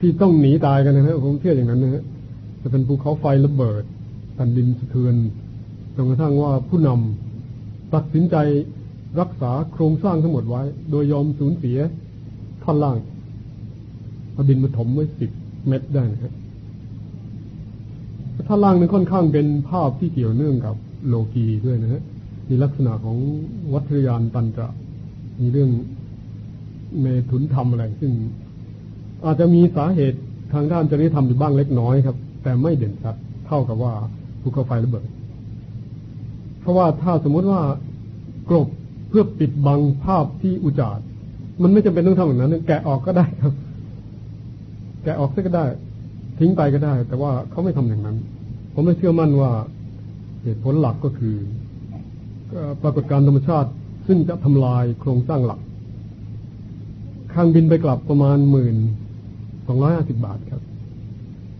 ที่ต้องหนีตายกันนะฮะผมเชื่ออย่างนั้นนะฮะจะเป็นภูเขาไฟระเบิดแผ่นดินสะเทือนจนกระทั่งว่าผู้นำตัดสินใจรักษาโครงสร้างทั้งหมดไว้ โดยยอมสูญเสียท่อนล่างเอาดินมาถมไว้สิบเมตรได้นะครับท่อนล่างนั้นค่อนข้างเป็นภาพที่เกี่ยวเนื่องกับโลกีด้วยนะฮะมีลักษณะของวัตรยานตันตระ มีเรื่องเมถุนธรรมอะไรซึ่ง อาจจะมีสาเหตุทางด้านจริยธรรมอยู่บ้างเล็กน้อยครับ แต่ไม่เด่นชัดเท่ากับว่าภูเขาไฟระเบิด เพราะว่าถ้าสมมติว่ากรบเพื่อปิดบังภาพที่อุจาร์มันไม่จำเป็นต้องทำอย่างนั้น แกะออกก็ได้ครับ แกะออกซะก็ได้ ทิ้งไปก็ได้ แต่ว่าเขาไม่ทำอย่างนั้น ผมไม่เชื่อมั่นว่าเหตุผลหลักก็คือปรากฏการธรรมชาติซึ่งจะทำลายโครงสร้างหลักข้างบินไปกลับประมาณหมื่น สองร้อยห้าสิบบาทครับ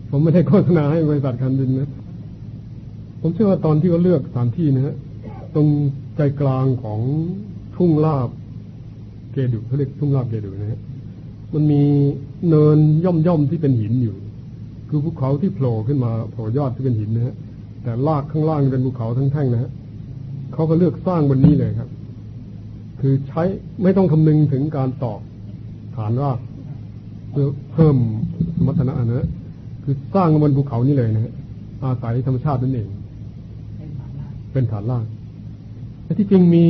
ผมไม่ได้โฆษณาให้บริษัทการบินนะ ผมเชื่อว่าตอนที่เขาเลือกสถานที่นะฮะตรงใจกลางของทุ่งลาบเกดุเขาเรียกทุ่งลาบเกดุนะฮะมันมีเนินย่อมย่อมที่เป็นหินอยู่ คือภูเขาที่โผล่ขึ้นมาโผล่ยอดที่เป็นหินนะฮะแต่ลากข้างล่างเป็นภูเขาทั้งแท่งนะฮะเขาก็เลือกสร้างบนนี้เลยครับ คือใช้ไม่ต้องคำนึงถึงการตอกฐานราก พื่อเพิ่มสมรรถนะนะ คือสร้างบนภูเขานี่เลยนะฮะอาศัยธรรมชาตินั่นเอง เป็นฐานรากแต่ที่จริงมี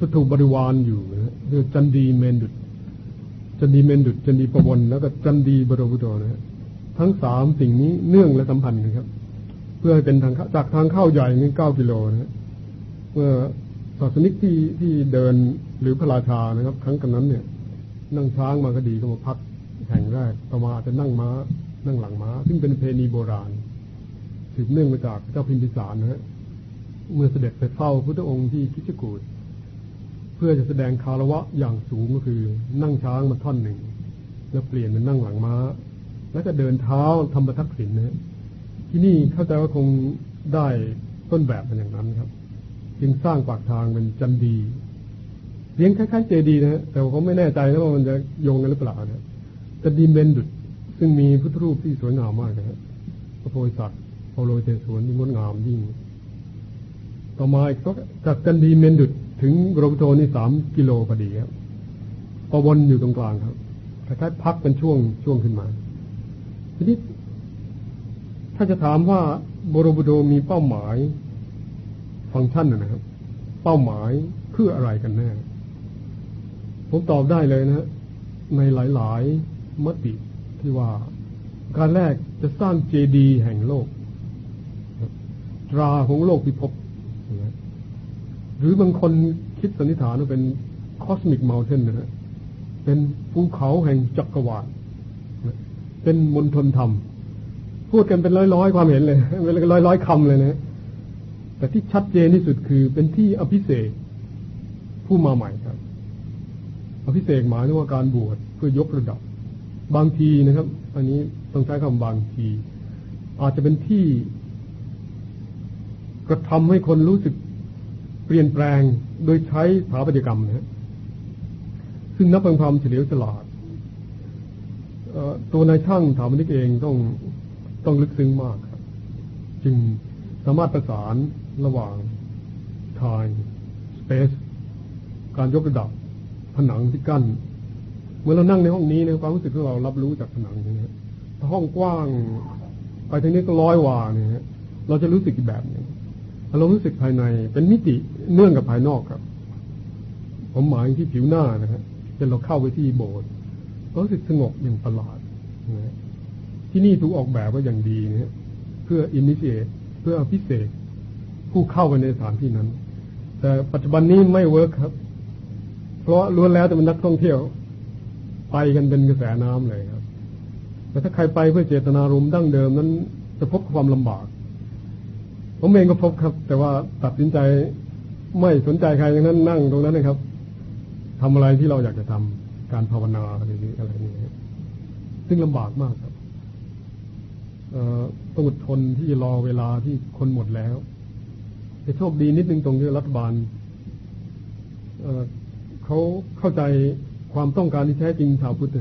สถูปบริวารอยู่นะคือจันดีเมนดุดจันดีเมนดุดจันดีประวนแล้วก็จันดีบรบุโดนะฮะทั้งสามสิ่งนี้เนื่องและสัมพันธ์กันครับ เพื่อให้เป็นทางจากทางเข้าใหญ่นี่เก้ากิโลนะฮะเมื่อศาสนิกที่ที่เดินหรือพระราชานะครับ ครั้งกันนั้นเนี่ย นั่งช้างมาก็ดีก็มาพัก แห่งแรกต่อมาจะนั่งม้า นั่งหลังม้า ซึ่งเป็นเพณีโบราณสืบเนื่องมาจากเจ้าพิมพิสารนะฮะเมื่อเสด็จไปเฝ้าพุทธองค์ที่คิชกูดเพื่อจะแสดงคารวะอย่างสูงก็คือ นั่งช้างมาท่อนหนึ่ง แล้วเปลี่ยนเป็นนั่งหลังม้า แล้วก็เดินเท้าทำประทักษิณนะที่นี่เข้าใจว่าคงได้ต้นแบบเป็นอย่างนั้นครับ จึงสร้างปากทางเป็นจันดีเลี้ยงคล้ายๆเจดีนะฮะแต่เขาไม่แน่ใจนะว่ามันจะโยงกันหรือเปล่านะ จะดีเมนดุดซึ่งมีพุทธรูปที่สวยงามมากนะฮะพระโพธิสัตว์โอโลเทสวนที่งดงามยิ่ง ต่อมาอีกจากจันดีเมนดุดถึงโรบโทนี่สามกิโลพอดีครับปวนอยู่ตรงกลางครับคล้ายๆพักเป็นช่วงช่วงขึ้นมา ทีนี้ถ้าจะถามว่าโบรบุโดมีเป้าหมายฟังก์ชันนะครับ เป้าหมายคืออะไรกันแน่ ผมตอบได้เลยนะในหลาย ๆ มติที่ว่าการแรกจะสร้างเจดีย์แห่งโลก ตราของโลกพิภพหรือบางคนคิดสันนิษฐานว่าเป็น cosmic mountain นะฮะเป็นภูเขาแห่งจักรวาลเป็นมณฑลธรรม พูดกันเป็นร้อยๆ ความเห็นเลยเป็นร้อยๆคำเลยนะ แต่ที่ชัดเจนที่สุดคือเป็นที่อภิเษกผู้มาใหม่ครับ อภิเษกหมายถึงว่าการบวชเพื่อยกระดับ บางทีนะครับ อันนี้ต้องใช้คำบางที อาจจะเป็นที่กระทำให้คนรู้สึกเปลี่ยนแปลงโดยใช้สถาปัตยกรรมนะซึ่งนับเป็นความเฉลียวฉลาดตัวนายช่างถาปนิกเองต้องต้องลึกซึ้งมากครับ จึงสามารถประสานระหว่าง time space การยกระดับผนังที่กั้น เมื่อเรานั่งในห้องนี้ในความรู้สึกที่เรารับรู้จากผนังอย่นี้ถ้าห้องกว้าง ไปทางนี้ก็ร้อยวาเนี่ยเราจะรู้สึกอีกแบบหนึ่งเรารู้สึกภายในเป็นมิติเนื่องกับภายนอกครับ ผมหมายที่ผิวหน้านะครับเช่นเราเข้าไปที่โบสถ์รู้สึกสงบอย่างประหลาดนะที่นี่ถูกออกแบบว่าอย่างดีนะเพื่ออินิเชตเพื่อพิเศษ ผู้เข้าไปในสถานที่นั้น แต่ปัจจุบันนี้ไม่เวิร์กครับ เพราะล้วนแล้วแต่เป็นนักท่องเที่ยว ไปกันเป็นกระแสน้ำเลยครับ แต่ถ้าใครไปเพื่อเจตนารมณ์ดั้งเดิมนั้นจะพบความลำบาก ผมเองก็พบครับ แต่ว่าตัดสินใจไม่สนใจใครอย่างนั้นนั่งตรงนั้นนะครับทำอะไรที่เราอยากจะทำการภาวนาอะไรนี้อะไรนี้ซึ่งลำบากมากครับต้องอดทนที่รอเวลาที่คนหมดแล้วแต่โชคดีนิดนึงตรงที่รัฐบาลเขาเข้าใจ ความต้องการที่แท้จริงชาวพุทธ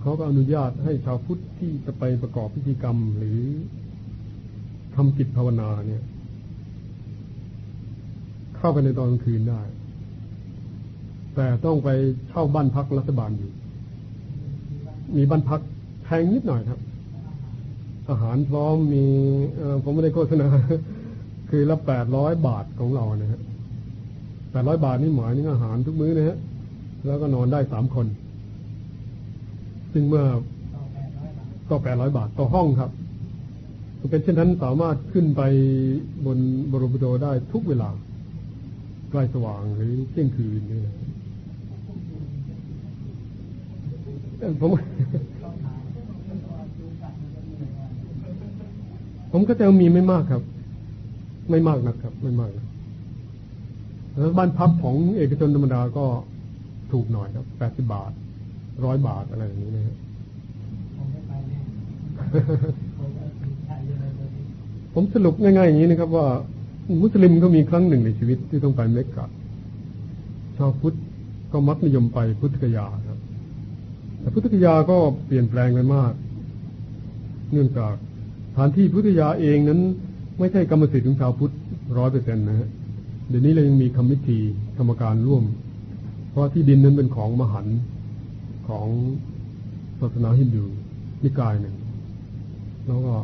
เขาก็อนุญาตให้ชาวพุทธที่จะไปประกอบพิธีกรรมหรือทำกิจภาวนาเนี่ย เข้าไปในตอนกลางคืนได้ แต่ต้องไปเช่าบ้านพักรัฐบาลอยู่ มีบ้านพักแพงนิดหน่อยครับ อาหารพร้อมมีผมไม่ได้โฆษณาคือละแปดร้อยบาทของเรานะฮะแปดร้อยบาทนี่หมายถึงอาหารทุกมื้อนะฮะ แล้วก็นอนได้สามคน ซึ่งเมื่อก็แปดร้อยบาทต่อห้องครับเป็นเช่นนั้นสามารถขึ้นไปบนบรมโดได้ทุกเวลา ใกล้สว่างหรือเที่ยงคืนนี่นะผมผมก็จะมีไม่มากครับ ไม่มากนะครับ ไม่มากนะแล้วบ้านพักของเอกชนธรรมดาก็ ถูกหน่อยครับแปดสิบาทร้อยบาทอะไรอย่างนี้นะครับผมสรุปง่ายๆอย่างนี้นะครับ ว่ามุสลิมก็มีครั้งหนึ่งในชีวิตที่ต้องไปเมกกะชาวพุทธก็มักนิยมไปพุทธกยาครับแต่พุทธกยาก็เปลี่ยนแปลงไปมาก เนื่องจากสถานที่พุทธยาเองนั้น ไม่ใช่กรรมสิทธิ์ของชาวพุทธร้อยเปอร์เซ็นต์นะฮะเดี๋ยวนี้เรายังมีคอมมิชทีกรรมการร่วมเพ ราะที่ดินนั้นเป็นของมหันของศาสนาฮินดูนิกายหนึ่ง แล้วก็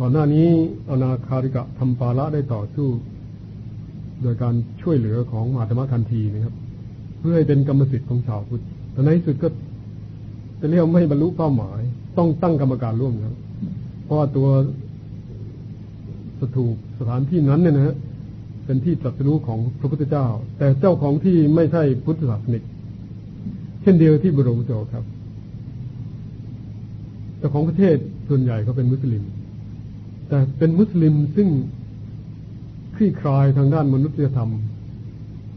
ก่อนหน้านี้อนาคาริกะทำปาละได้ต่อสู้ โดยการช่วยเหลือของมหาธรรมทันทีนะครับ เพื่อให้เป็นกรรมสิทธิ์ของชาวพุทธแต่ในที่สุดก็จะเรียกไม่บรรลุเป้าหมาย ต้องตั้งกรรมการร่วมครับเพราะว่าตัวสถูปสถานที่นั้นเนี่ยนะฮะ เป็นที่ตรัสรู้ของพระพุทธเจ้า แต่เจ้าของที่ไม่ใช่พุทธศาสนิก เช่นเดียวที่บรมโจครับเจ้าของประเทศส่วนใหญ่เขาเป็นมุสลิม แต่เป็นมุสลิมซึ่งคลี่คลายทางด้านมนุษยธรรม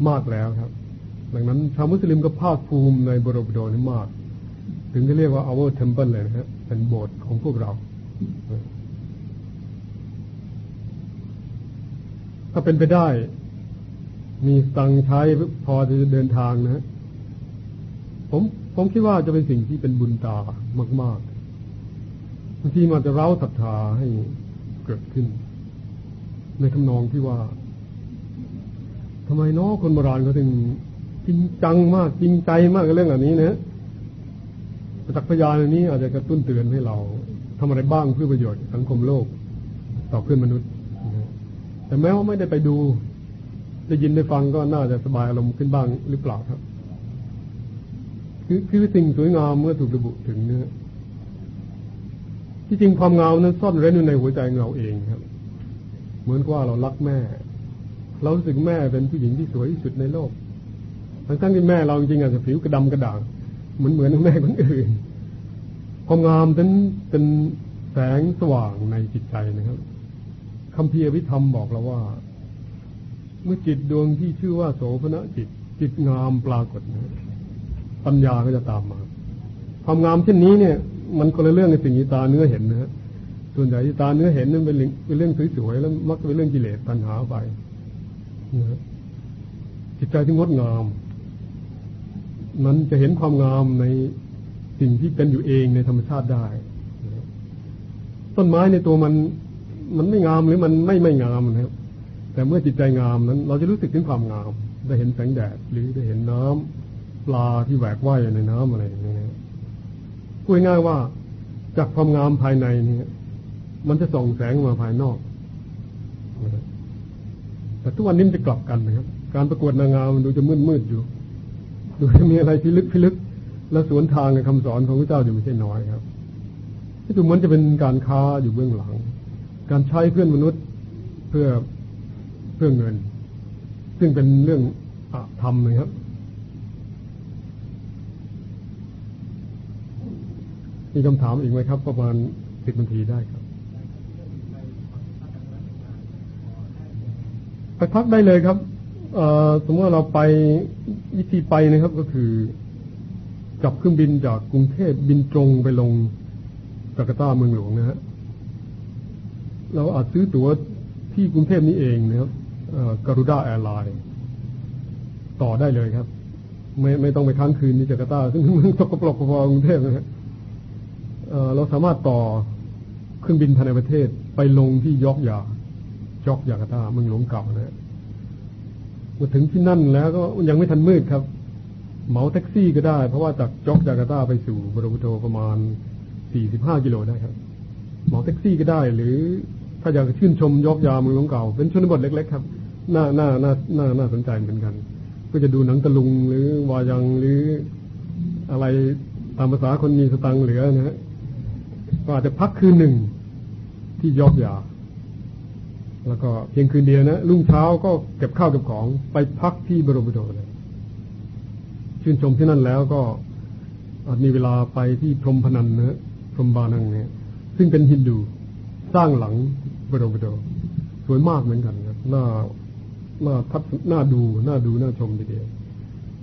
มากแล้วครับ ดังนั้นชาวมุสลิมก็ภาคภูมิในบรมโดนี้มาก ถึงจะเรียกว่า our temple เลยนะฮะเป็นโบสถ์ของพวกเรา ถ้าเป็นไปได้ มีตังใช้พอจะเดินทางนะ ผมผมคิดว่าจะเป็นสิ่งที่เป็นบุญตามากๆบางทีมันจะเร้าศรัทธาให้เกิดขึ้น ในคำนองที่ว่าทำไมน้อคนโบราณเขาถึงจริงจังมาก จริงใจมากกับเรื่องอันนี้นะประจักษ์พยานอันนี้อาจจะกระตุ้นเตือนให้เราทำอะไรบ้างเพื่อประโยชน์สังคมโลก ต่อเพื่อนมนุษย์ แต่แม้ว่าไม่ได้ไปดู ได้ยินได้ฟังก็น่าจะสบายอารมณ์ขึ้นบ้างหรือเปล่าครับ คือคือสิ่งสวยงามเมื่อถูกระบุถึงเนื้อที่จริงความงามนั้นซ่อนเร้นอยู่ในหัวใจเราเองครับ เหมือนกับว่าเรารักแม่ เราสึกแม่เป็นผู้หญิงที่สวยที่สุดในโลกทั้งทั้งที่แม่เราจริงอาจจะผิวกระดำกระด่างเหมือนเหมือนแม่คนอื่นความงามนั้นเป็นแสงสว่างในจิตใจนะครับ คำเพียวิธรรมบอกเราว่า เมื่อจิตดวงที่ชื่อว่าโสภณจิต จิตงามปรากฏนะปัญญาก็จะตามมาความงามเช่นนี้เนี่ย มันคนละเรื่องในสิ่งที่ตาเนื้อเห็นนะส่วนใหญ่ที่ตาเนื้อเห็นนั้นเป็นเป็นเรื่องสวยๆแล้วมักเป็นเรื่องกิเลสตัณหาไปนะจิตใจที่งดงาม นั้นจะเห็นความงามในสิ่งที่เป็นอยู่เองในธรรมชาติได้ ต้นไม้ในตัวมัน มันไม่งามหรือมันไม่ไม่งามนะครับ แต่เมื่อจิตใจงามนั้น เราจะรู้สึกถึงความงาม ได้เห็นแสงแดดหรือได้เห็นน้ำปลาที่แหวกว่ายในน้ำอะไรอย่างนี้นะพูดง่ายว่าจากความงามภายในนี่มันจะส่องแสงมาภายนอกแต่ทุกวันนี้มันจะกลับกันนะครับ การประกวดนางงามมันดูจะมืดมืดอยู่ ดูจะมีอะไรพิลึกพิลึก และสวนทางกับคำสอนของพระเจ้าอยู่ไม่ใช่น้อยครับที่ดูมันจะเป็นการค้าอยู่เบื้องหลัง การใช้เพื่อนมนุษย์เพื่อเพื่อเงิน ซึ่งเป็นเรื่องอธรรมนะครับ มีคำถามอีกไหมครับ ประมาณสิบนาทีได้ครับไปพักได้เลยครับสมมติว่าเราไปวิธีไปนะครับก็คือจับเครื่องบินจากกรุงเทพบินตรงไปลงจาการ์ตาเมืองหลวงนะฮะ เราอาจซื้อตั๋วที่กรุงเทพนี้เองนะครับ Garuda Airline ต่อได้เลยครับ ไม่ไม่ต้องไปค้างคืนที่จาการ์ตา ซึ่งมันสกปรกพอกรุงเทพนะครับเราสามารถต่อเครื่องบินภายในประเทศไปลงที่ยอกยาจอกยาการ์ตาเมืองหลวงเก่านะมาถึงที่นั่นแล้วก็ยังไม่ทันมืดครับ เหมาแท็กซี่ก็ได้ เพราะว่าจากจอกจาการ์ตาไปสู่บรบุโตประมาณ 45 กิโลได้ครับ เหมาแท็กซี่ก็ได้ หรือถ้าอยากชื่นชมยกยาเมืองหลวงเก่า เป็นชนบทเล็ก ๆ ครับน่าน่าน่าน่าน่าสนใจเหมือนกัน ก็จะดูหนังตะลุงหรือวายังหรืออะไรตามภาษาคนมีสตังเหลือนะฮะก็อาจจะพักคืนหนึ่งที่ยอกยา แล้วก็เพียงคืนเดียวนะรุ่งเช้าก็เก็บข้าวเก็บของไปพักที่บรมโดเลยชื่นชมที่นั่นแล้วก็อาจมีเวลาไปที่พรมพนันนะพรมบานังเนี่ย ซึ่งเป็นฮินดู สร้างหลังบรมโดสวยมากเหมือนกันครับน่าน่าทัดน่าดูน่าดูน่าชมทีเดียว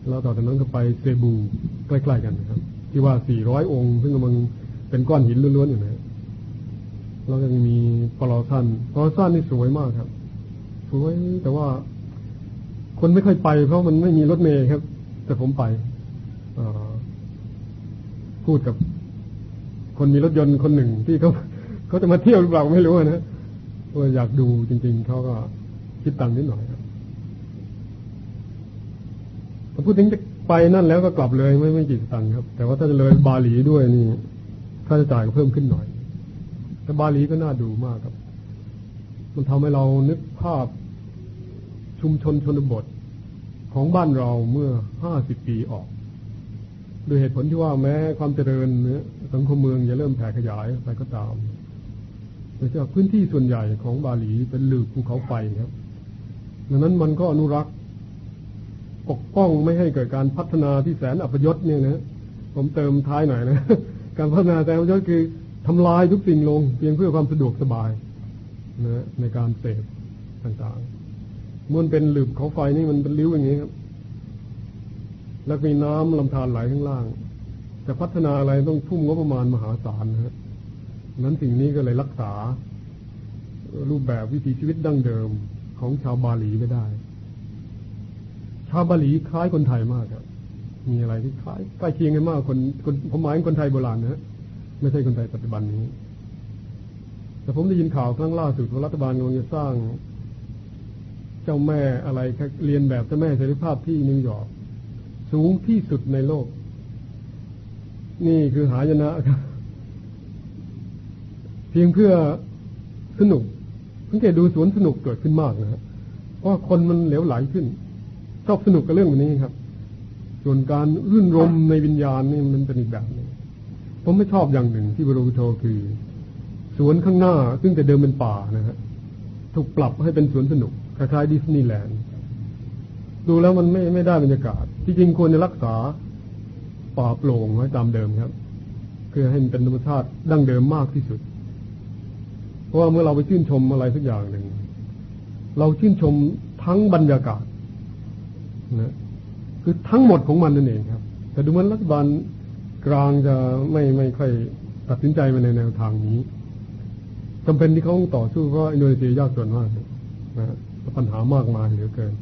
แล้วต่อจากนั้นก็ไปเซบูใกล้ๆกันนะครับ ที่ว่าสี่ร้อยองค์ ซึ่งกำลังเป็นก้อนหินล้วนๆอยู่นะแล้วยังมีปลอซันปลอซันนี่สวยมากครับ สวยแต่ว่า คนไม่ค่อยไป เพราะมันไม่มีรถเมย์ครับ แต่ผมไปพูดกับ คนมีรถยนต์คนหนึ่งที่เขาเขาจะมาเที่ยวหรือเปล่าไม่รู้นะว่าอยากดูจริง ๆเขาก็คิดตังค์นิดหน่อยครับพอพูดถึงจะไปนั่นแล้วก็กลับเลยไม่ไม่กี่ตังค์ครับ แต่ว่าถ้าจะเลยบาหลีด้วยนี่ค่าใช้จ่ายก็เพิ่มขึ้นหน่อยแต่บาหลีก็น่าดูมากครับ มันทำให้เรานึกภาพชุมชนชนบทของบ้านเราเมื่อห้าสิบปีออก โดยเหตุผลที่ว่าแม้ความเจริญสังคมเมืองจะเริ่มแผ่ขยายไปก็ตามแต่จากพื้นที่ส่วนใหญ่ของบาหลีเป็นหลืบภูเขาไฟครับดังนั้นมันก็อนุรักษ์ปกป้องไม่ให้เกิดการพัฒนาที่แสนอัปยศเนี่ยนะผมเติมท้ายหน่อยนะการพัฒนาแสนอัปยศคือทำลายทุกสิ่งลง เพียงเพื่อความสะดวกสบายนะในการเสพต่างๆมันเป็นหลืบเขาไฟนี่มันเป็นริ้วอย่างนี้ครับ แล้วมีน้ำลำธารไหลข้างล่าง จะพัฒนาอะไรต้องทุ่มงบประมาณมหาศาลนะฮะนั้นสิ่งนี้ก็เลยรักษา รูปแบบวิถีชีวิตดั้งเดิมของชาวบาหลีไม่ได้ ชาวบาหลีคล้ายคนไทยมากครับ มีอะไรที่คล้ายใกล้เคียงกันมากคนคนผมหมายถึงคนไทยโบราณนะไม่ใช่คนไทยปัจจุบันนี้ แต่ผมได้ยินข่าวครั้งล่าสุดว่ารัฐบาลกำลังจะสร้าง เจ้าแม่อะไรเรียนแบบเจ้าแม่เสรีภาพที่นิวยอร์ก สูงที่สุดในโลก นี่คือหายนะครับ เพียงเพื่อสนุกสังเกตดูสวนสนุกเกิดขึ้นมากนะครับเพราะคนมันเหลวไหลขึ้น ชอบสนุกกับเรื่องแบบนี้ครับ ส่วนการรื่นรมในวิญญาณนี่มันเป็นอีกแบบนึงผมไม่ชอบอย่างหนึ่งที่บรูโทคือ สวนข้างหน้าซึ่งแต่เดิมเป็นป่านะฮะถูกปรับให้เป็นสวนสนุกคล้ายๆดิสนีย์แลนด์ ดูแล้วมันไม่ไม่ได้บรรยากาศ ที่จริงควรจะรักษาป่าโปร่งไว้ตามเดิมครับเพื่อให้มันเป็นธรรมชาติดั้งเดิมมากที่สุด เพราะว่าเมื่อเราไปชื่นชมอะไรสักอย่างหนึ่ง เราชื่นชมทั้งบรรยากาศนะคือทั้งหมดของมันนั่นเองครับ แต่ดูเหมันรัฐบาลกลางจะไม่ไม่ค่อยตัดสินใจมาในแนวทางนี้จำเป็นที่เขาต้องต่อสู้เพราะอินโดนีเซียยากจนมากนะปัญหามากมายเหลือเกิน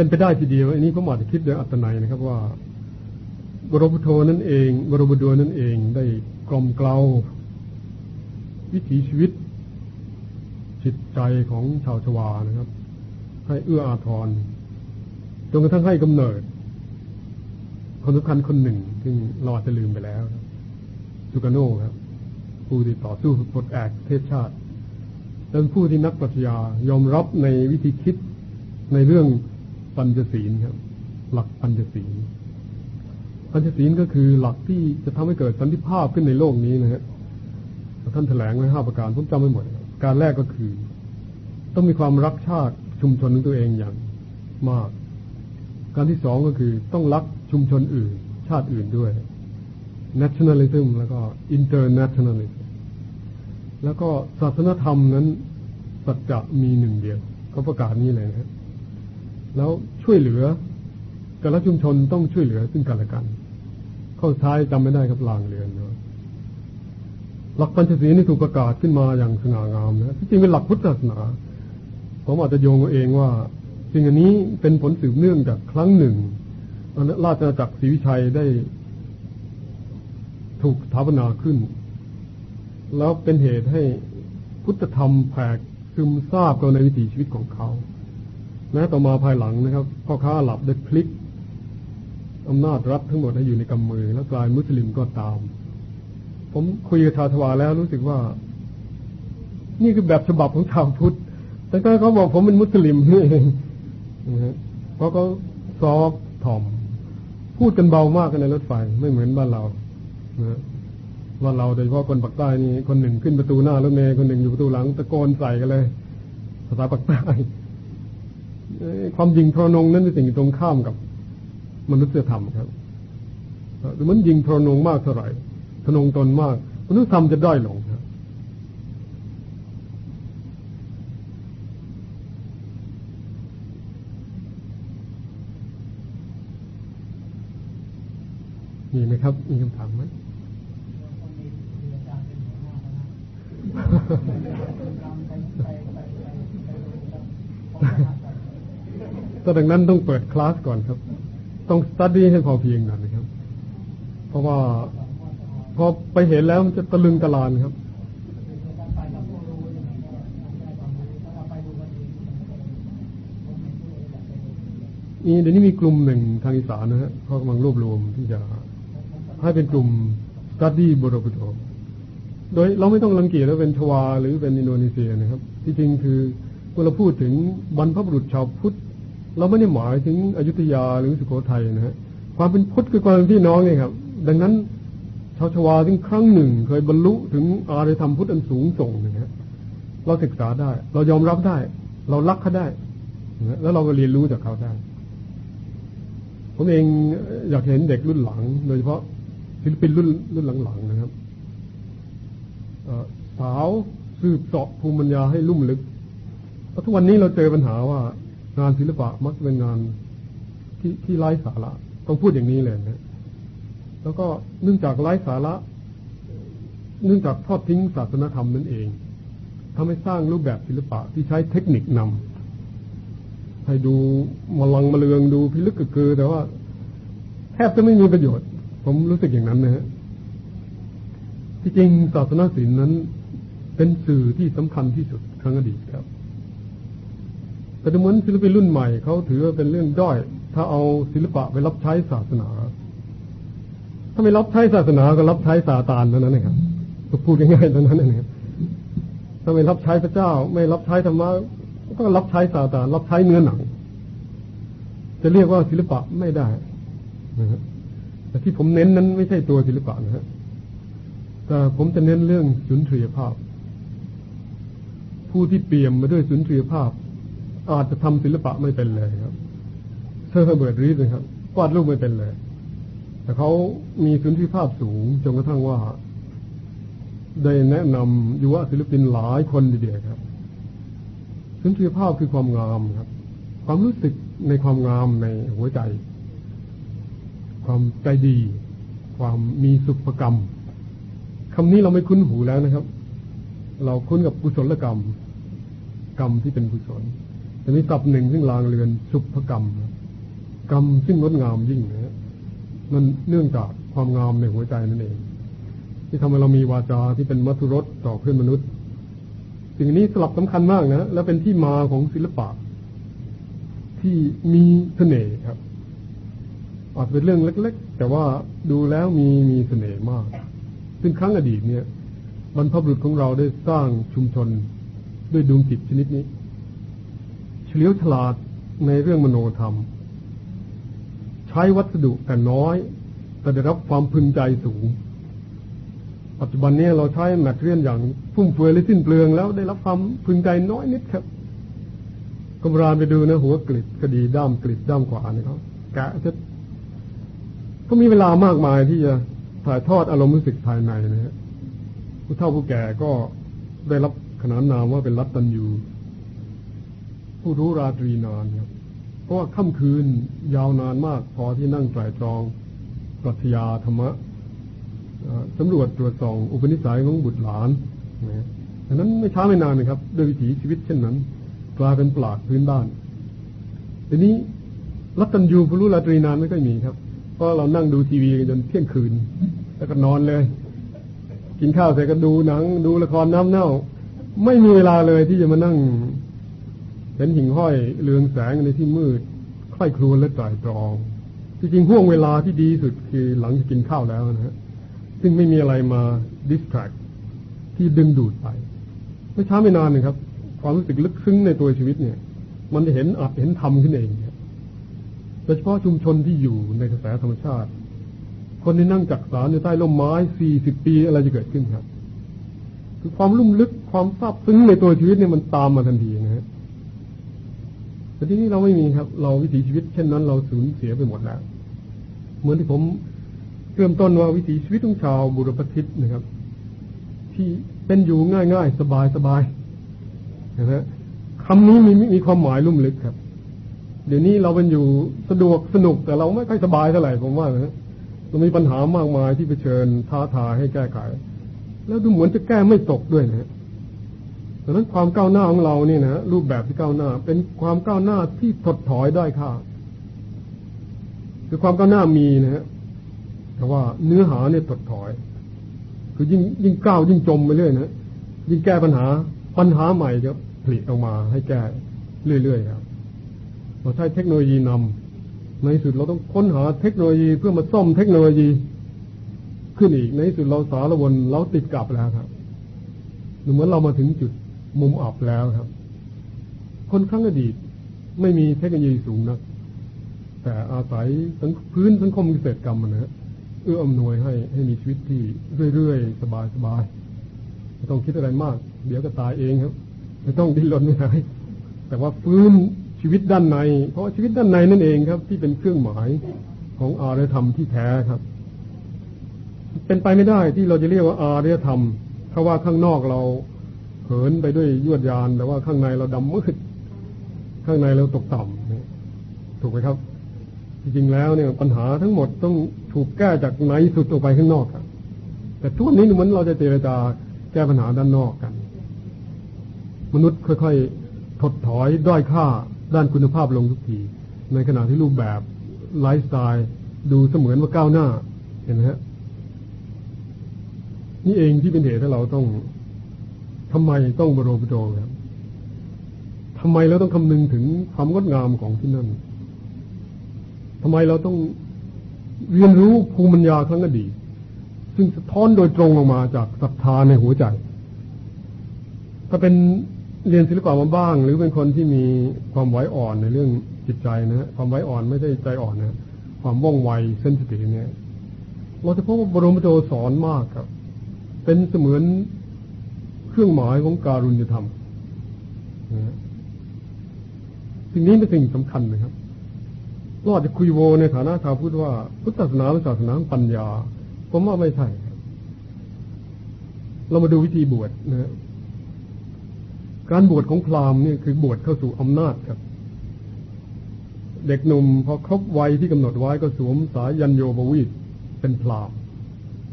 เป็นไปได้ทีเดียว อันนี้ผมอาจจะคิดโดยอัตนัยนะครับว่า บรมพุทโธนั่นเอง บรมบุดนั่นเองได้กลมเกลาวิถีชีวิต จิตใจของชาวชวานะครับ ให้เอื้ออาทรจนกระทั่งให้กำเนิด คนสำคัญคนหนึ่ง ซึ่งเราอาจจะลืมไปแล้วสุกาโนครับ ผู้ที่ต่อสู้ปลดแอกเทศชาติเป็นผู้ที่นักปรัชญายอมรับในวิธีคิดในเรื่อง ปัญจศีลครับ หลักปัญจศีลปัญจศีลก็คือหลักที่จะทำให้เกิดสันติภาพขึ้นในโลกนี้นะฮะท่านแถลงไว้ห้าประการผมจำไม่หมด การแรกก็คือ ต้องมีความรักชาติชุมชนของตัวเองอย่างมาก การที่สองก็คือต้องรักชุมชนอื่น ชาติอื่นด้วย nationalism แล้วก็ internationalism แล้วก็ศาสนธรรมนั้นสัจจะมีหนึ่งเดียวเขาประกาศนี้เลยนะครับ แล้วช่วยเหลือแต่ละชุมชนต้องช่วยเหลือซึ่งกันและกัน ข้อท้ายจำไม่ได้ครับลางเรือนนะหลักปัญจศีลนี่ถูกประกาศขึ้นมาอย่างสง่างามนะที่จริงเป็นหลักพุทธศาสนาผมอาจจะโยงเองว่าสิ่งอันนี้เป็นผลสืบเนื่องจากครั้งหนึ่งราชอาณาจักรศรีวิชัยได้ถูกสถาปนาขึ้น แล้วเป็นเหตุให้พุทธธรรมแผกซึมซาบกันในวิถีชีวิตของเขา แม้ต่อมาภายหลังนะครับพ่อค้าหลับได้พลิกอำนาจรัฐทั้งหมดให้อยู่ในกำมือ แล้วกลายมุสลิมก็ตาม ผมคุยกับชาวทวาแล้วรู้สึกว่า นี่คือแบบฉบับของชาวพุทธ แต่ก็เขาบอกผมเป็นมุสลิมนี่เองนะฮะเพราะเขาซอฟถ่อม พูดกันเบามากกันในรถไฟ ไม่เหมือนบ้านเราบ้านเราโดยเฉพาะคนปากใต้นี่คนหนึ่งขึ้นประตูหน้ารถเมย์คนหนึ่งอยู่ประตูหลังตะโกนใส่กันเลย ภาษาปากใต้ ความยิงทรนงนั้นเป็นสิ่งตรงข้ามกับมนุษยธรรมครับมันยิงทรนงมากเท่าไหร่ทนงตนมาก มนุษยธรรมจะด้อยลงครับมีไหมครับ มีคำถามไหม ก็ดังนั้นต้องเปิดคลาสก่อนครับ ต้องสตัดดี้ให้พอเพียงหน่อยนะครับ เพราะว่าพอไปเห็นแล้วมันจะตะลึงตะลานครับ นี่เดี๋ยวนี้มีกลุ่มหนึ่งทางอีสานนะฮะเขากำลังรวบรวมที่จะให้เป็นกลุ่มสตัดดี้บรบุโตโดยเราไม่ต้องรังเกียจว่าเป็นชวาหรือเป็นอินโดนีเซียนะครับ ที่จริงคือเมื่อเราพูดถึงบรรพบุรุษชาวพุทธ เราไม่ได้หมายถึงอยุธยาหรือสุโขทัยนะฮะความเป็นพุทธคือความเป็นพี่น้องไงครับ ดังนั้นชาวชวาถึงครั้งหนึ่ง เคยบรรลุถึงอารยธรรมพุทธอันสูงส่งนะฮะเราศึกษาได้ เรายอมรับได้ เรารักเขาได้แล้วเราก็เรียนรู้จากเขาได้ ผมเองอยากเห็นเด็กรุ่นหลัง โดยเฉพาะศิลปินรุ่นรุ่นหลังๆนะครับสาวสืบเสาะภูมิปัญญาให้ลุ่มลึกเพราะทุกวันนี้เราเจอปัญหาว่า งานศิลปะมักเป็นงานที่ที่ไร้สาระต้องพูดอย่างนี้เลยนะแล้วก็เนื่องจากไร้สาระ เนื่องจากทอดทิ้งศาสนธรรมนั่นเองทำให้สร้างรูปแบบศิลปะที่ใช้เทคนิคนำให้ดูมลังมาเลืองดูพิลึกกึกกือ แต่ว่าแทบจะไม่มีประโยชน์ ผมรู้สึกอย่างนั้นนะฮะที่จริงศาสนาศิลป์นั้น เป็นสื่อที่สำคัญที่สุดครั้งอดีตครับ แต่เหมือนศิลปินรุ่นใหม่เขาถือว่าเป็นเรื่องด้อย ถ้าเอาศิลปะไปรับใช้ศาสนา ถ้าไม่รับใช้ศาสนาก็รับใช้ซาตานเท่านั้นเองครับก็พูดง่ายๆเท่านั้นเองถ้าไม่รับใช้พระเจ้า ไม่รับใช้ธรรมะก็รับใช้ซาตาน รับใช้เนื้อหนัง จะเรียกว่าศิลปะไม่ได้นะครับแต่ที่ผมเน้นนั้นไม่ใช่ตัวศิลปะนะฮะแต่ผมจะเน้นเรื่องสุนทรียภาพ ผู้ที่เปี่ยมมาด้วยสุนทรียภาพ อาจจะทำศิลปะไม่เป็นเลยครับเซอร์เบิร์ตรีดนะครับวาดรูปไม่เป็นเลย แต่เขามีสุนทรียภาพสูงจนกระทั่งว่า ได้แนะนำยุวศิลปินหลายคนดีเดียครับสุนทรียภาพคือความงามครับ ความรู้สึกในความงามในหัวใจ ความใจดี ความมีสุภกรรมคำนี้เราไม่คุ้นหูแล้วนะครับ เราคุ้นกับกุศลกรรม กรรมที่เป็นกุศล แต่มีศัพท์หนึ่งซึ่งลางเรือนสุภกรรม กรรมซึ่งงดงามยิ่งนะมันเนื่องจากความงามในหัวใจนั่นเอง ที่ทำให้เรามีวาจาที่เป็นมัทุรสต่อเพื่อนมนุษย์สิ่งนี้สลับสำคัญมากนะและเป็นที่มาของศิลปะ ที่มีเสน่ห์ครับอาจเป็นเรื่องเล็ก ๆ แต่ว่าดูแล้วมีมีเสน่ห์มาก ซึ่งครั้งอดีตเนี่ยบรรพบุรุษของเราได้สร้างชุมชนด้วยดวงจิตชนิดนี้ เฉลียวฉลาดในเรื่องมโนธรรม ใช้วัสดุแต่น้อย แต่ได้รับความพึงใจสูง ปัจจุบันนี้เราใช้แมทเรียนอย่างฟุ่มเฟือยและสิ้นเปลืองแล้วได้รับความพึงใจน้อยนิดครับกมรานไปดูนะหัวกลิดคดีด้ามกลิดด้ามขวานะครับแกะจะก็มีเวลามากมายที่จะถ่ายทอดอารมณ์รู้สึกภายในนะฮะผู้เฒ่าผู้แก่ก็ได้รับขนานนามว่าเป็นรัตตัญยู ผู้รู้ราตรีนานครับ เพราะว่าค่ำคืนยาวนานมากพอที่นั่งไตรตรองปรัชญาธรรมะสำรวจตรวจสองอุปนิสัยของบุตรหลานนะดังนั้นไม่ช้าไม่นานนะครับ ด้วยวิถีชีวิตเช่นนั้น กลายเป็นปลาดพื้นบ้าน ทีนี้รัตตัญยูผู้รู้ราตรีนานไม่ค่อยมีครับ เพราะเรานั่งดูทีวีกันจนเที่ยงคืน แล้วก็นอนเลย กินข้าวเสร็จก็ดูหนัง ดูละครน้ำเน่า ไม่มีเวลาเลยที่จะมานั่ง เห็นหิ่งห้อยเรืองแสงในที่มืดใคร่ครวญและจ่ายตรอง จริงๆห่วงเวลาที่ดีสุดคือหลังจากกินข้าวแล้วนะฮะซึ่งไม่มีอะไรมาดิสแทรกที่ดึงดูดไปไม่ช้าไม่นานนะครับ ความรู้สึกลึกซึ้งในตัวชีวิตเนี่ย มันจะเห็นอัดเห็นทำขึ้นเองโดยเฉพาะชุมชนที่อยู่ในกระแสธรรมชาติ คนที่นั่งจักสารในใต้ร่มไม้สี่สิบปีอะไรจะเกิดขึ้นครับ คือความลุ่มลึกความซาบซึ้งในตัวชีวิตเนี่ยมันตามมาทันทีนะฮะ แต่ที่นี้เราไม่มีครับ เราวิถีชีวิตเช่นนั้นเราสูญเสียไปหมดแล้ว เหมือนที่ผมเริ่มต้นว่าวิถีชีวิตของชาวบุรพทิศนะครับ ที่เป็นอยู่ง่ายๆ สบายๆนะฮะคำนี้มีมีความหมายลุ่มลึกครับ เดี๋ยวนี้เราเป็นอยู่สะดวกสนุกแต่เราไม่ค่อยสบายเท่าไหร่ผมว่านะเรามีปัญหามากมายที่เผชิญท้าทายให้แก้ไข แล้วดูเหมือนจะแก้ไม่ตกด้วยนะ ดังนั้นความก้าวหน้าของเราเนี่ยนะรูปแบบที่ก้าวหน้า เป็นความก้าวหน้าที่ถดถอยได้ค่ะคือความก้าวหน้ามีนะฮะแต่ว่าเนื้อหาเนี่ยถดถอย คือยิ่งยิ่งก้าวยิ่งจมไปเรื่อยนะยิ่งแก้ปัญหาปัญหาใหม่จะผลิตออกมาให้แก้เรื่อยๆครับเราใช้เทคโนโลยีนำในสุดเราต้องค้นหาเทคโนโลยีเพื่อมาซ่อมเทคโนโลยีขึ้นอีกในสุดเราสารวนเราติดกับแล้วครับเหมือนเรามาถึงจุด มุมอับแล้วครับ คนครั้งอดีตไม่มีเทคโนโลยีสูงนะแต่อาศัยพื้นสังคมเกษตรกรรมนะฮะเอื้ออำนวยให้ให้มีชีวิตที่เรื่อยๆ สบายๆไม่ต้องคิดอะไรมาก เดี๋ยวก็ตายเองครับ ไม่ต้องดิ้นรนไม่หายแต่ว่าฟื้นชีวิตด้านใน เพราะชีวิตด้านในนั่นเองครับ ที่เป็นเครื่องหมายของอารยธรรมที่แท้ครับ เป็นไปไม่ได้ที่เราจะเรียกว่าอารยธรรมเพราะว่าข้างนอกเรา หินไปด้วยยวดยาน แต่ว่าข้างในเราดำมืด ข้างในเราตกต่ำถูกไหมครับ จริงๆแล้วเนี่ยปัญหาทั้งหมดต้องถูกแก้จากในสุดออกไปข้างนอกครับแต่ทุกวันนี้เหมือนเราจะเจรจาแก้ปัญหาด้านนอกกัน มนุษย์ค่อยๆถดถอยด้อยค่าด้านคุณภาพลงทุกที ในขณะที่รูปแบบไลฟ์สไตล์ดูเสมือนว่าก้าวหน้าเห็นไหมฮะนี่เองที่เป็นเหตุให้เราต้อง ทำไมต้องบรมโจครับทำไมเราต้องคำนึงถึงความงดงามของที่นั่นทำไมเราต้องเรียนรู้ภูมิปัญญาครั้งอดีตซึ่งสะท้อนโดยตรงออกมาจากศรัทธาในหัวใจ ถ้าเป็นเรียนศิลปะมาบ้าง หรือเป็นคนที่มีความไหวอ่อนในเรื่องจิตใจนะ ความไหวอ่อนไม่ใช่ใจอ่อนนะ ความว่องไวเส้นสติเนี่ย เราจะพบว่าบรมโจสอนมากครับ เป็นเสมือน เครื่องหมายของการุณธรรมนะสิ่งนี้เป็นสิ่งสำคัญนะครับเราอาจจะคุยโวในฐานะชาวพุทธว่า พุทธศาสนาเป็นศาสนาปัญญา ผมว่าไม่ใช่ เรามาดูวิธีบวชนะการบวชของพราหมณ์นี่คือบวชเข้าสู่อำนาจครับ เด็กหนุ่มพอครบวัยที่กำหนดไว้ก็สวมสายยันโยบวีตเป็นพราหมณ์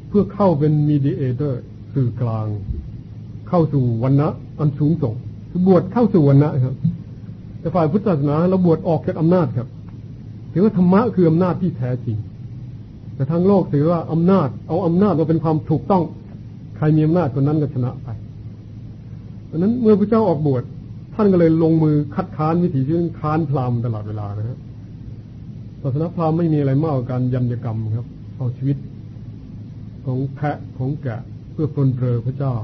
เพื่อเข้าเป็นมีดีเอเตอร์สื่อกลาง เข้าสู่วันนะอันสูงส่งคือบวชเข้าสู่วันนะครับ แต่ฝ่ายพุทธศาสนาเราบวชออกจากอำนาจครับถือว่าธรรมะคืออำนาจที่แท้จริง แต่ทางโลกถือว่าอำนาจ เอาอำนาจมาเป็นความถูกต้อง ใครมีอำนาจคนนั้นก็ชนะไปดังนั้นเมื่อพระเจ้าออกบวชท่านก็เลยลงมือคัดค้านวิถีชีวิตค้านพราหมณ์ตลอดเวลานะครับศาสนาพราหมณ์ไม่มีอะไรมากกว่าการยันยกรรมครับ เอาชีวิตของแพะของแกะเพื่อปลนเปลือพระเจ้า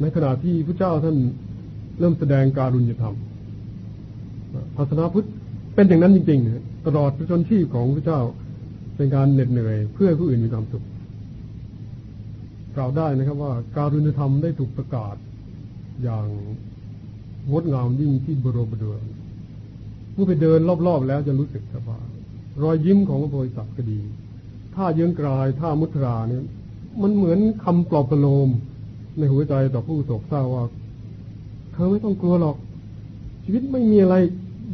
ในขณะที่พระเจ้าท่านเริ่มแสดงการุญยธรรมศาสนาพุทธเป็นอย่างนั้นจริงๆ ตลอดพระชนชีพของพระเจ้าเป็นการเหน็ดเหนื่อย เพื่อผู้อื่นมีความสุข กล่าวได้นะครับว่าการุณธรรมได้ถูกประกาศอย่างงดงามยิ่งที่บรมเดือนผู้ไปเดินรอบๆแล้วจะรู้สึกว่ารอยยิ้มของพระโพธิสัตว์ก็ดีท่าเยื้องกลายท่ามุทราเนี่ยมันเหมือนคำปลอบประโลม ในหัวใจต่อผู้โศกเศร้าว่าเธอไม่ต้องกลัวหรอก ชีวิตไม่มีอะไร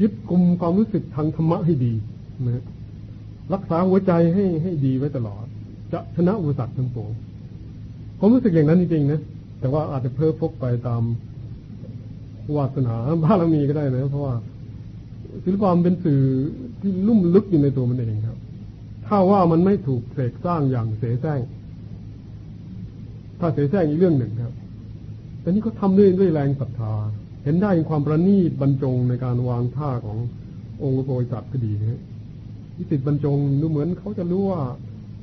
ยึดกลุ่มความรู้สึกทางธรรมะให้ดีนะรักษาหัวใจให้ให้ดีไว้ตลอด จะชนะอุปสรรคทั้งปวงผมรู้สึกอย่างนั้นจริงๆนะแต่ว่าอาจจะเพ้อพกไปตามวาสนาบารมีก็ได้นะเพราะว่าศิลปะมันเป็นสื่อที่ลุ่มลึกอยู่ในตัวมันเองครับ ถ้าว่ามันไม่ถูกเสกสร้างอย่างเสแสร้ง ถ้าเสแสร้งอีกเรื่องหนึ่งครับ แต่นี่เขาทำด้วยด้วยแรงศรัทธา เห็นได้ในความประณีตบรรจงในการวางท่าขององค์พระโพธิสัตว์ก็ดีนะที่ติดบรรจงดูเหมือนเขาจะรู้ว่า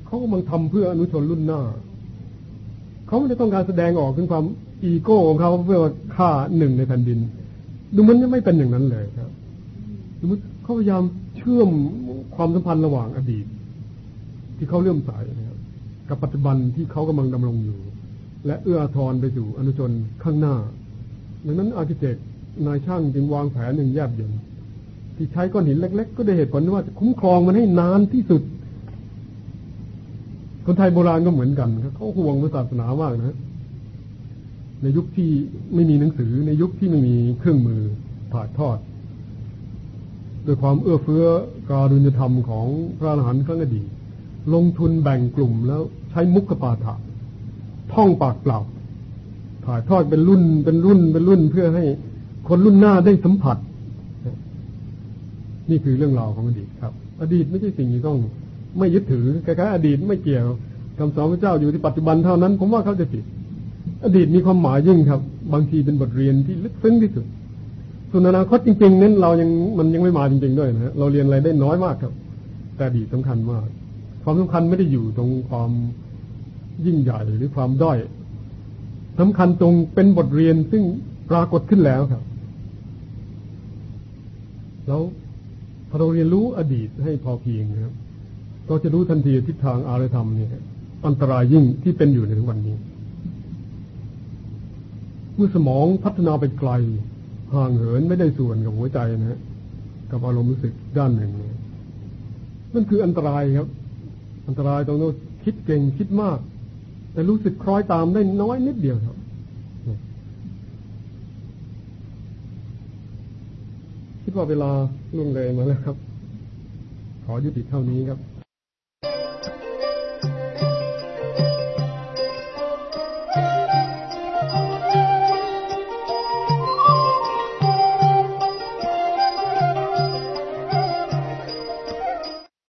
เขากำลังทำเพื่ออนุชนรุ่นหน้า เขาไม่ได้ต้องการแสดงออกถึงความอีโก้ของเขาเพื่อฆ่าหนึ่งในแผ่นดิน ดูมันไม่เป็นอย่างนั้นเลยครับดูมันเขาพยายามเชื่อมความสัมพันธ์ระหว่างอดีต ที่เขาเลื่อมใสนะครับกับปัจจุบันที่เขากำลังดำรงอยู่ และเอื้อทอนไปสู่อนุชนข้างหน้า ดังนั้นอาร์เคเต็กนายช่างจึงวางแผนหนึ่งแยบยลที่ใช้ก้อนหินเล็ก ๆ ก็ได้เหตุผลว่าจะคุ้มครองมันให้นานที่สุด คนไทยโบราณก็เหมือนกันเขาห่วงศาสนามากนะ ในยุคที่ไม่มีหนังสือในยุคที่ไม่มีเครื่องมือถ่ายทอดโดยความเอื้อเฟื้อการุญธรรมของพระอรหันต์ครั้งอดีตลงทุนแบ่งกลุ่มแล้วใช้มุกปาฐะ ท่องปากเปล่า ถ่ายทอดเป็นรุ่นเป็นรุ่นเป็นรุ่นเพื่อให้คนรุ่นหน้าได้สัมผัส นี่คือเรื่องราวของอดีตครับ อดีตไม่ใช่สิ่งที่ต้อง ไม่ยึดถือคล้ายๆอดีตไม่เกี่ยวคำสอนพระเจ้าอยู่ที่ปัจจุบันเท่านั้น ผมว่าเขาจะผิด อดีตมีความหมายยิ่งครับ บางทีเป็นบทเรียนที่ลึกซึ้งที่สุดส่วนอนาคตจริงๆนั้นเรายังมันยังไม่มาจริง ๆ ด้วยนะเราเรียนอะไรได้น้อยมากครับ แต่อดีตสำคัญมาก ความสำคัญไม่ได้อยู่ตรงความ ยิ่งใหญ่หรือความด้อยสำคัญตรงเป็นบทเรียนซึ่งปรากฏขึ้นแล้วครับ แล้วพอเราเรียนรู้อดีตให้พอเพียงนะครับเราจะรู้ทันทีทิศทางอารยธรรมเนี่ยอันตรายยิ่งที่เป็นอยู่ในทุกวันนี้ เมื่อสมองพัฒนาไปไกล ห่างเหินไม่ได้ส่วนกับหัวใจนะฮะกับอารมณ์รู้สึกด้านหนึ่งนี่ยนั่นคืออันตรายครับ อันตรายตรงนู้นคิดเก่งคิดมาก แต่รู้สึกคล้อยตามได้น้อยนิดเดียวครับคิดว่าเวลาล่วงเลยมาแล้วครับ ขอยุติเท่านี้ครับ